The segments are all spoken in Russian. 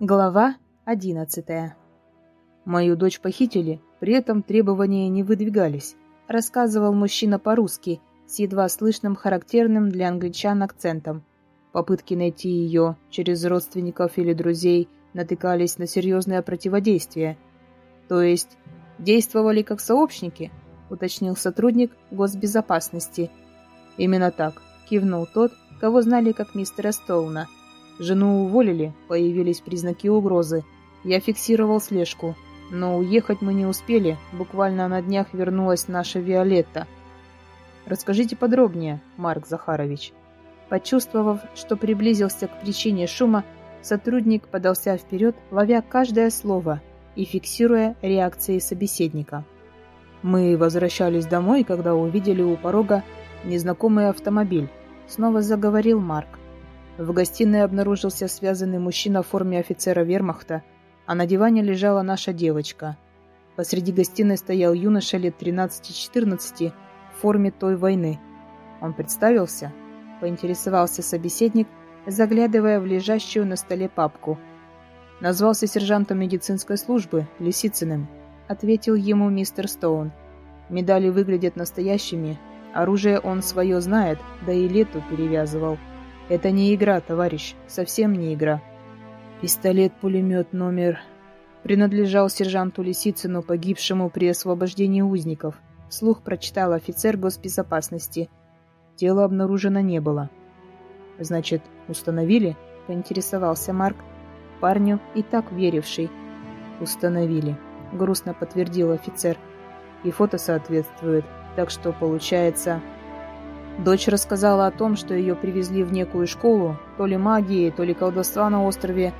Глава одиннадцатая. Мою дочь похитили, при этом требования не выдвигались, рассказывал мужчина по-русски с едва слышным характерным для англичан акцентом. Попытки найти ее через родственников или друзей натыкались на серьезное противодействие. То есть действовали как сообщники, уточнил сотрудник госбезопасности. Именно так, кивнул тот, кого знали как мистера Стоуна – Жену уволили, появились признаки угрозы. Я фиксировал слежку, но уехать мы не успели, буквально на днях вернулась наша Виолетта. Расскажите подробнее, Марк Захарович. Почувствовав, что приблизился к причине шума, сотрудник подался вперед, ловя каждое слово и фиксируя реакции собеседника. Мы возвращались домой, когда увидели у порога незнакомый автомобиль. Снова заговорил Марк. В гостиной обнаружился связанный мужчина в форме офицера вермахта, а на диване лежала наша девочка. Посреди гостиной стоял юноша лет 13-14 в форме той войны. Он представился, поинтересовался собеседник, заглядывая в лежащую на столе папку. Назвался сержантом медицинской службы, Лисицыным. Ответил ему мистер Стоун. Медали выглядят настоящими, оружие он свое знает, да и лету перевязывал. Это не игра, товарищ, совсем не игра. Пистолет-пулемет номер... Принадлежал сержанту Лисицыну, погибшему при освобождении узников. Слух прочитал офицер госбезопасности. Тело обнаружено не было. «Значит, установили?» – поинтересовался Марк. Парню и так веривший. «Установили», – грустно подтвердил офицер. «И фото соответствует, так что получается...» Дочь рассказала о том, что ее привезли в некую школу, то ли магии, то ли колдовства на острове.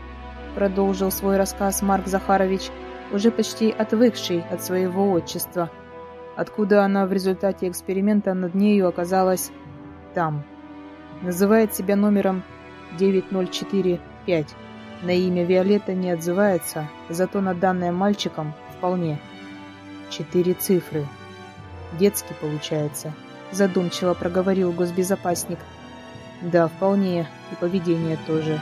Продолжил свой рассказ Марк Захарович, уже почти отвыкший от своего отчества. Откуда она в результате эксперимента над нею оказалась там. Называет себя номером 9045. На имя Виолетта не отзывается, зато на данное мальчиком вполне. Четыре цифры. Детский получается задумчиво проговорил госбезопасник. Да, вполне, и поведение тоже.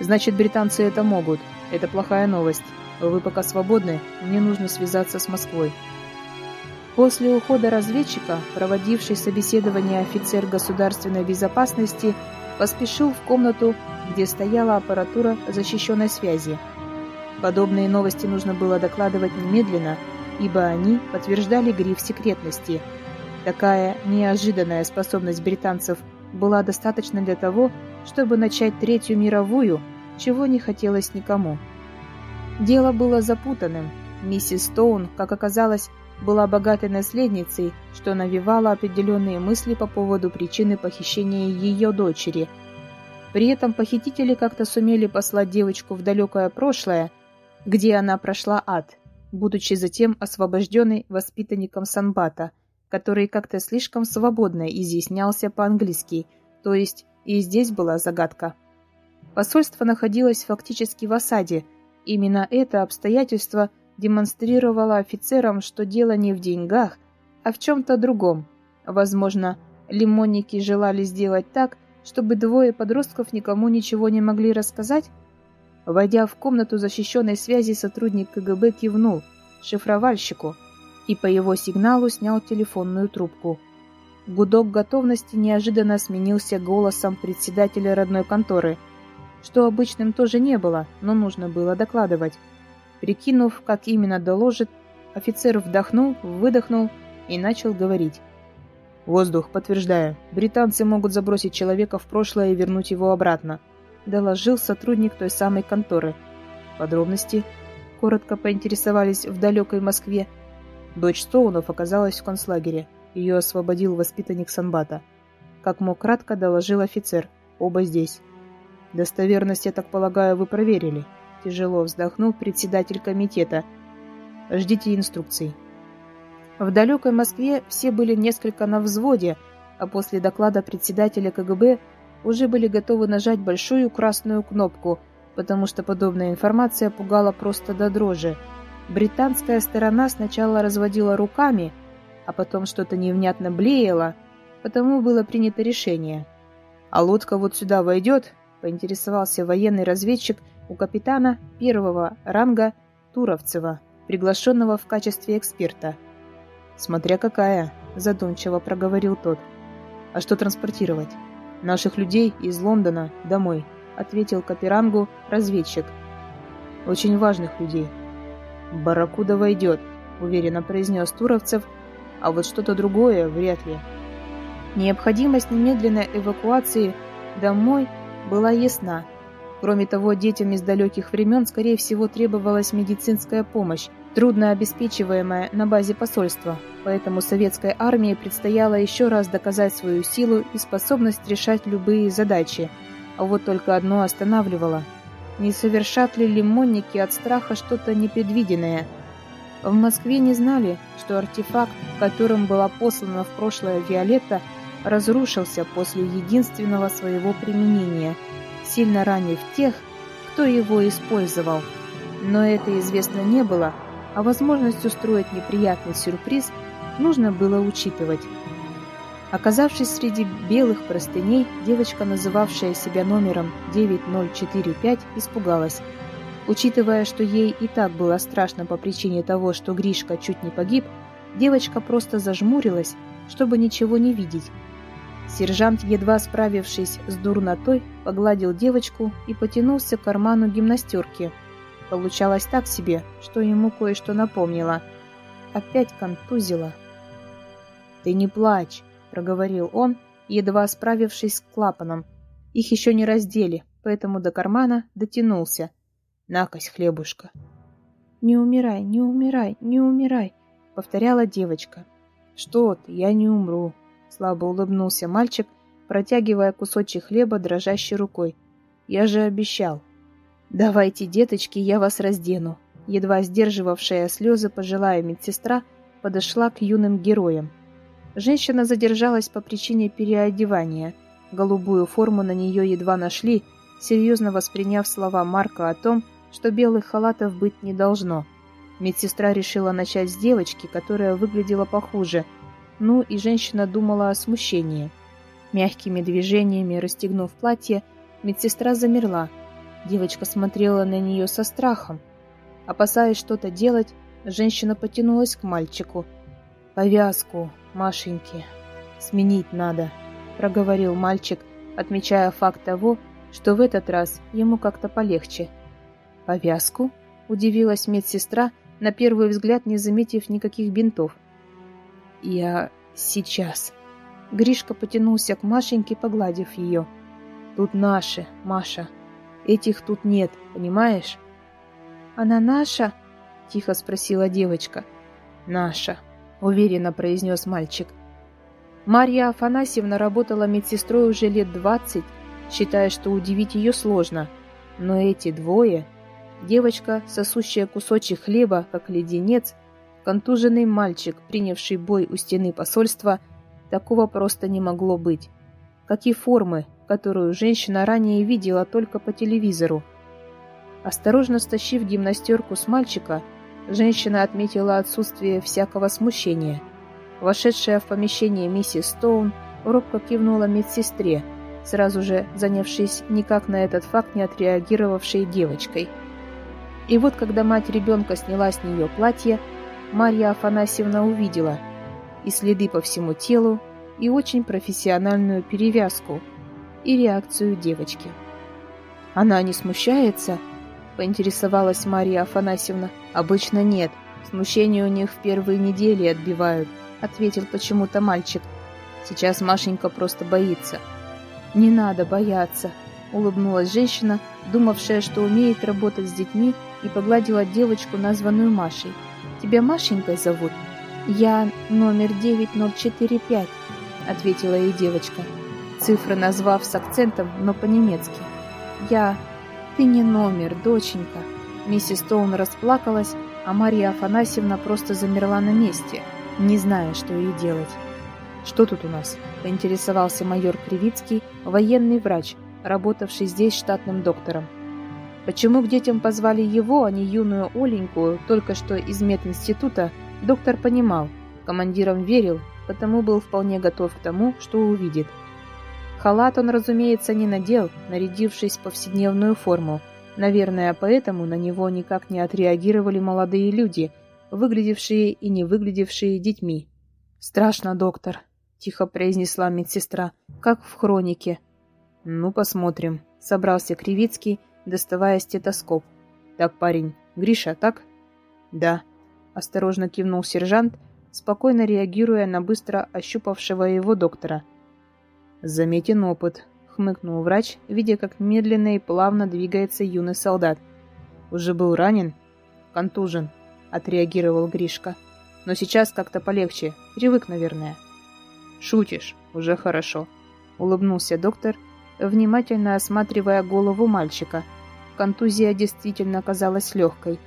Значит, британцы это могут. Это плохая новость. Вы пока свободны, мне нужно связаться с Москвой. После ухода разведчика, проводивший собеседование офицер государственной безопасности, поспешил в комнату, где стояла аппаратура защищенной связи. Подобные новости нужно было докладывать немедленно, ибо они подтверждали гриф секретности – Такая неожиданная способность британцев была достаточна для того, чтобы начать Третью мировую, чего не хотелось никому. Дело было запутанным. Миссис Стоун, как оказалось, была богатой наследницей, что навевало определенные мысли по поводу причины похищения ее дочери. При этом похитители как-то сумели послать девочку в далекое прошлое, где она прошла ад, будучи затем освобожденной воспитанником Санбата – который как-то слишком свободно изъяснялся по-английски, то есть и здесь была загадка. Посольство находилось фактически в осаде. Именно это обстоятельство демонстрировало офицерам, что дело не в деньгах, а в чем-то другом. Возможно, лимонники желали сделать так, чтобы двое подростков никому ничего не могли рассказать? Войдя в комнату защищенной связи, сотрудник КГБ кивнул шифровальщику – и по его сигналу снял телефонную трубку. Гудок готовности неожиданно сменился голосом председателя родной конторы, что обычным тоже не было, но нужно было докладывать. Прикинув, как именно доложит, офицер вдохнул, выдохнул и начал говорить. «Воздух, подтверждаю, британцы могут забросить человека в прошлое и вернуть его обратно», доложил сотрудник той самой конторы. Подробности коротко поинтересовались в далекой Москве, Дочь Стоунов оказалась в концлагере. Ее освободил воспитанник Санбата. Как мог кратко доложил офицер. Оба здесь. Достоверность, я так полагаю, вы проверили. Тяжело вздохнул председатель комитета. Ждите инструкций. В далекой Москве все были несколько на взводе, а после доклада председателя КГБ уже были готовы нажать большую красную кнопку, потому что подобная информация пугала просто до дрожи. Британская сторона сначала разводила руками, а потом что-то невнятно блеяло, потому было принято решение. «А лодка вот сюда войдет?» – поинтересовался военный разведчик, у капитана первого ранга Туровцева, приглашенного в качестве эксперта. «Смотря какая», – задумчиво проговорил тот. «А что транспортировать?» «Наших людей из Лондона домой», – ответил Каперангу разведчик. «Очень важных людей». «Барракуда войдет», – уверенно произнес Туровцев, «а вот что-то другое вряд ли». Необходимость немедленной эвакуации домой была ясна. Кроме того, детям из далеких времен, скорее всего, требовалась медицинская помощь, трудно обеспечиваемая на базе посольства, поэтому советской армии предстояло еще раз доказать свою силу и способность решать любые задачи. А вот только одно останавливало. Не совершат ли лимонники от страха что-то непредвиденное? В Москве не знали, что артефакт, которым была послана в прошлое Виолетта, разрушился после единственного своего применения, сильно ранив тех, кто его использовал. Но это известно не было, а возможность устроить неприятный сюрприз нужно было учитывать. Оказавшись среди белых простыней, девочка, называвшая себя номером 9045, испугалась. Учитывая, что ей и так было страшно по причине того, что Гришка чуть не погиб, девочка просто зажмурилась, чтобы ничего не видеть, Сержант, едва справившись с дурнотой, погладил девочку и потянулся к карману гимнастерки. Получалось так себе, что ему кое-что напомнило. Опять контузило. «Ты не плачь», — проговорил он, едва справившись с клапаном. Их еще не раздели, поэтому до кармана дотянулся. «Накось, хлебушка». «Не умирай, не умирай, не умирай», — повторяла девочка. «Что ты, я не умру», Слабо улыбнулся мальчик, протягивая кусочек хлеба дрожащей рукой. «Я же обещал». «Давайте, деточки, я вас раздену». Едва сдерживавшая слезы пожилая медсестра подошла к юным героям. Женщина задержалась по причине переодевания. Голубую форму на нее едва нашли, серьезно восприняв слова Марка о том, что белых халатов быть не должно. Медсестра решила начать с девочки, которая выглядела похуже – ну и женщина думала о смущении. Мягкими движениями расстегнув платье, медсестра замерла. Девочка смотрела на нее со страхом. Опасаясь что-то делать, женщина потянулась к мальчику. «Повязку, Машеньки, сменить надо», — проговорил мальчик, отмечая факт того, что в этот раз ему как-то полегче. «Повязку?» — удивилась медсестра, на первый взгляд не заметив никаких бинтов. «Я сейчас». Гришка потянулся к Машеньке, погладив ее. «Тут наши, Маша. Этих тут нет, понимаешь?» «Она наша?» — тихо спросила девочка. «Наша», — уверенно произнес мальчик. Марья Афанасьевна работала медсестрой уже лет двадцать, считая, что удивить ее сложно. Но эти двое... Девочка, сосущая кусочек хлеба, как леденец, Контуженный мальчик, принявший бой у стены посольства, такого просто не могло быть. Как и формы, которую женщина ранее видела только по телевизору. Осторожно стащив гимнастерку с мальчика, женщина отметила отсутствие всякого смущения. Вошедшая в помещение миссис Стоун робко кивнула медсестре, сразу же занявшись никак на этот факт не отреагировавшей девочкой. И вот когда мать ребенка сняла с нее платье, Марья Афанасьевна увидела и следы по всему телу, и очень профессиональную перевязку, и реакцию девочки. «Она не смущается?» – поинтересовалась Марья Афанасьевна. «Обычно нет. Смущение у них в первые недели отбивают», – ответил почему-то мальчик. «Сейчас Машенька просто боится». «Не надо бояться», – улыбнулась женщина, думавшая, что умеет работать с детьми, и погладила девочку, названную Машей. Тебя Машенькой зовут?» «Я номер 9045», — ответила ей девочка, цифры назвав с акцентом, но по-немецки. «Я... Ты не номер, доченька». Миссис Стоун расплакалась, а Мария Афанасьевна просто замерла на месте, не зная, что ей делать. «Что тут у нас?» – поинтересовался майор Кривицкий, военный врач, работавший здесь штатным доктором. Почему к детям позвали его, а не юную Оленьку, только что из мединститута, доктор понимал, командиром верил, потому был вполне готов к тому, что увидит. Халат он, разумеется, не надел, нарядившись в повседневную форму, Наверное, поэтому на него никак не отреагировали молодые люди, выглядевшие и не выглядевшие детьми. «Страшно, доктор», — тихо произнесла медсестра, как в хронике. «Ну, посмотрим», — собрался Кривицкий, доставая стетоскоп. «Так, парень, Гриша, так?» «Да», — осторожно кивнул сержант, спокойно реагируя на быстро ощупавшего его доктора. «Заметен опыт», — хмыкнул врач, видя, как медленно и плавно двигается юный солдат. «Уже был ранен?» «Контужен», — отреагировал Гришка. «Но сейчас как-то полегче. Привык, наверное». «Шутишь. Уже хорошо», — улыбнулся доктор, внимательно осматривая голову мальчика. Контузия действительно казалась легкой.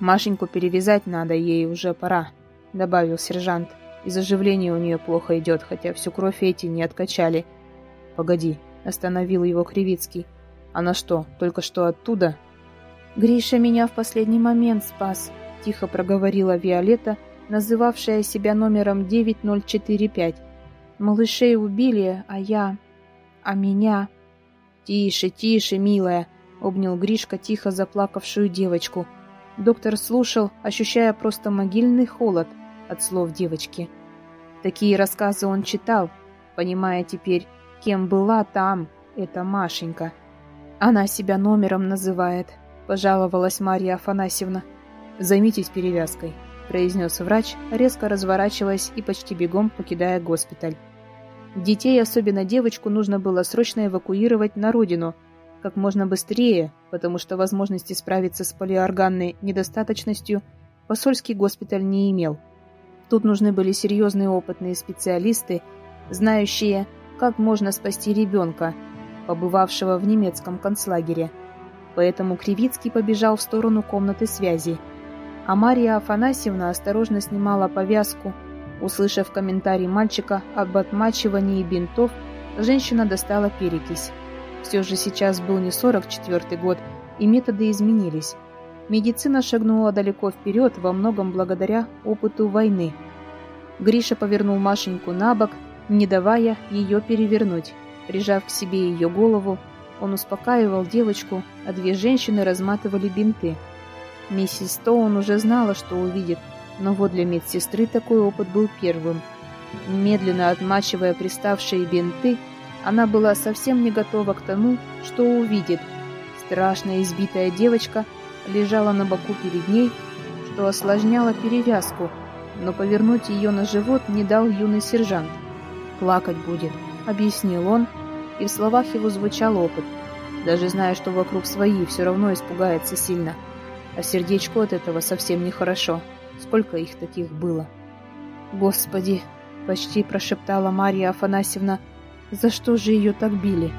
«Машеньку перевязать надо, ей уже пора», — добавил сержант. «И заживление у нее плохо идет, хотя всю кровь эти не откачали». «Погоди», Остановил его Кривицкий. «Она что, только что оттуда?» «Гриша меня в последний момент спас», — тихо проговорила Виолетта, называвшая себя номером 9045. «Малышей убили, а я... а меня...» «Тише, тише, милая!» — обнял Гришка тихо заплакавшую девочку. Доктор слушал, ощущая просто могильный холод от слов девочки. Такие рассказы он читал, понимая теперь, Кем была там эта Машенька? Она себя номером называет, пожаловалась Марья Афанасьевна. Займитесь перевязкой, произнес врач, резко разворачиваясь и почти бегом покидая госпиталь. Детей, особенно девочку, нужно было срочно эвакуировать на родину, как можно быстрее, потому что возможности справиться с полиорганной недостаточностью посольский госпиталь не имел. Тут нужны были серьезные опытные специалисты, знающие, как можно спасти ребенка, побывавшего в немецком концлагере. Поэтому Кривицкий побежал в сторону комнаты связи. А Мария Афанасьевна осторожно снимала повязку. Услышав комментарий мальчика об отмачивании бинтов, женщина достала перекись. Все же сейчас был не 44-й год, и методы изменились. Медицина шагнула далеко вперед, во многом благодаря опыту войны. Гриша повернул Машеньку на бок не давая ее перевернуть. Прижав к себе ее голову, он успокаивал девочку, а две женщины разматывали бинты. Миссис Стоун уже знала, что увидит, но вот для медсестры такой опыт был первым. Медленно отмачивая приставшие бинты, она была совсем не готова к тому, что увидит. Страшно избитая девочка лежала на боку перед ней, что осложняло перевязку, но повернуть ее на живот не дал юный сержант плакать будет», — объяснил он, и в словах его звучал опыт. Даже зная, что вокруг свои, все равно испугается сильно. А сердечку от этого совсем нехорошо. Сколько их таких было? «Господи!» — почти прошептала Марья Афанасьевна. «За что же ее так били?»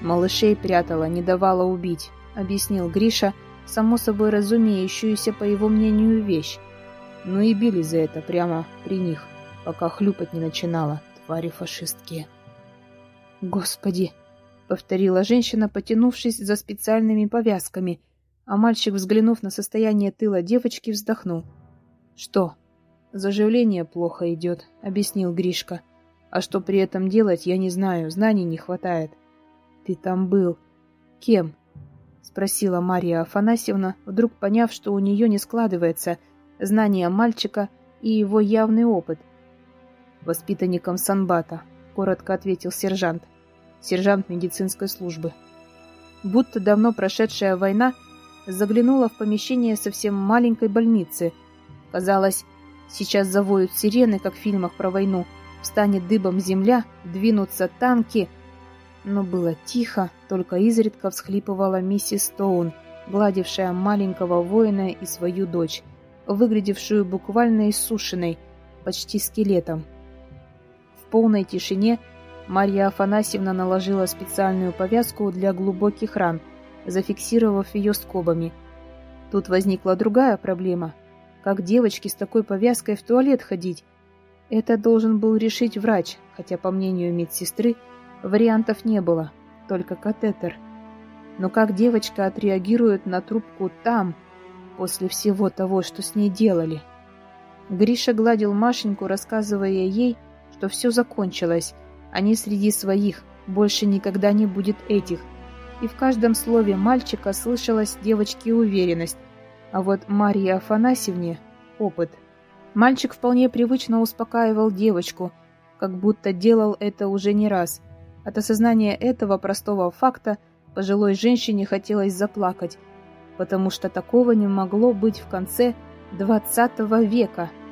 «Малышей прятала, не давала убить», — объяснил Гриша, само собой разумеющуюся, по его мнению, вещь. Ну и били за это прямо при них пока хлюпать не начинала, твари фашистские. «Господи!» — повторила женщина, потянувшись за специальными повязками, а мальчик, взглянув на состояние тыла девочки, вздохнул. «Что?» «Заживление плохо идет», — объяснил Гришка. «А что при этом делать, я не знаю, знаний не хватает». «Ты там был. Кем?» — спросила Мария Афанасьевна, вдруг поняв, что у нее не складывается знание мальчика и его явный опыт — воспитанником Санбата», — коротко ответил сержант. Сержант медицинской службы. Будто давно прошедшая война заглянула в помещение совсем маленькой больницы. Казалось, сейчас завоют сирены, как в фильмах про войну, встанет дыбом земля, двинутся танки. Но было тихо, только изредка всхлипывала миссис Стоун, гладившая маленького воина и свою дочь, выглядевшую буквально иссушенной, почти скелетом полной тишине Марья Афанасьевна наложила специальную повязку для глубоких ран, зафиксировав ее скобами. Тут возникла другая проблема. Как девочке с такой повязкой в туалет ходить? Это должен был решить врач, хотя, по мнению медсестры, вариантов не было, только катетер. Но как девочка отреагирует на трубку там, после всего того, что с ней делали? Гриша гладил Машеньку, рассказывая ей, что все закончилось. Они среди своих, больше никогда не будет этих. и в каждом слове мальчика слышалась девочке уверенность, а вот Марии Афанасьевне — опыт. Мальчик вполне привычно успокаивал девочку, как будто делал это уже не раз. От осознания этого простого факта пожилой женщине хотелось заплакать, потому что такого не могло быть в конце XX века —